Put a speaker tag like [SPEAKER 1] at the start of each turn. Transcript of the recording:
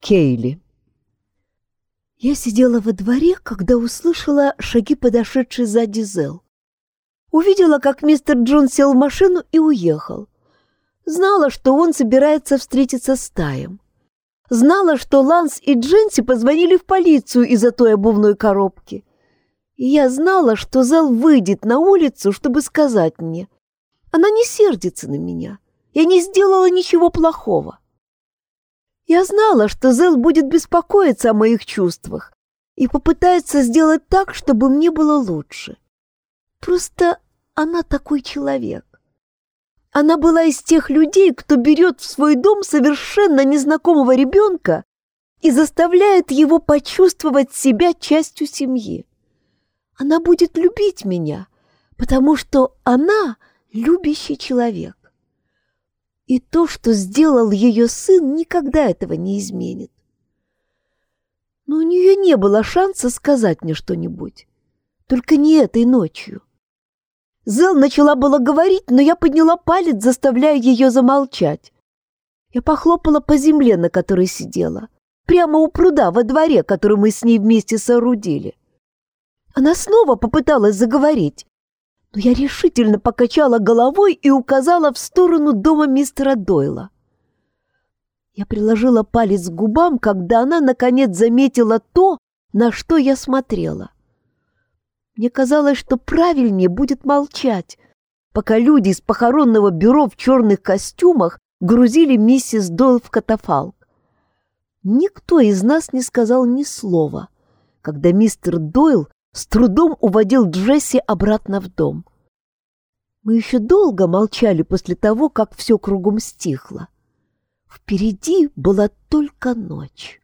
[SPEAKER 1] Кейли. Я сидела во дворе, когда услышала шаги подошедшей сзади Зел. Увидела, как мистер Джон сел в машину и уехал. Знала, что он собирается встретиться с Таем. Знала, что Ланс и Дженси позвонили в полицию из-за той обувной коробки. И я знала, что Зел выйдет на улицу, чтобы сказать мне. Она не сердится на меня. Я не сделала ничего плохого. Я знала, что Зел будет беспокоиться о моих чувствах и попытается сделать так, чтобы мне было лучше. Просто она такой человек. Она была из тех людей, кто берет в свой дом совершенно незнакомого ребенка и заставляет его почувствовать себя частью семьи. Она будет любить меня, потому что она любящий человек. И то, что сделал ее сын, никогда этого не изменит. Но у нее не было шанса сказать мне что-нибудь. Только не этой ночью. Зел начала было говорить, но я подняла палец, заставляя ее замолчать. Я похлопала по земле, на которой сидела, прямо у пруда во дворе, который мы с ней вместе соорудили. Она снова попыталась заговорить, но я решительно покачала головой и указала в сторону дома мистера Дойла. Я приложила палец к губам, когда она, наконец, заметила то, на что я смотрела. Мне казалось, что правильнее будет молчать, пока люди из похоронного бюро в черных костюмах грузили миссис Дойл в катафалк. Никто из нас не сказал ни слова, когда мистер Дойл с трудом уводил Джесси обратно в дом. Мы еще долго молчали после того, как все кругом стихло. Впереди была только ночь.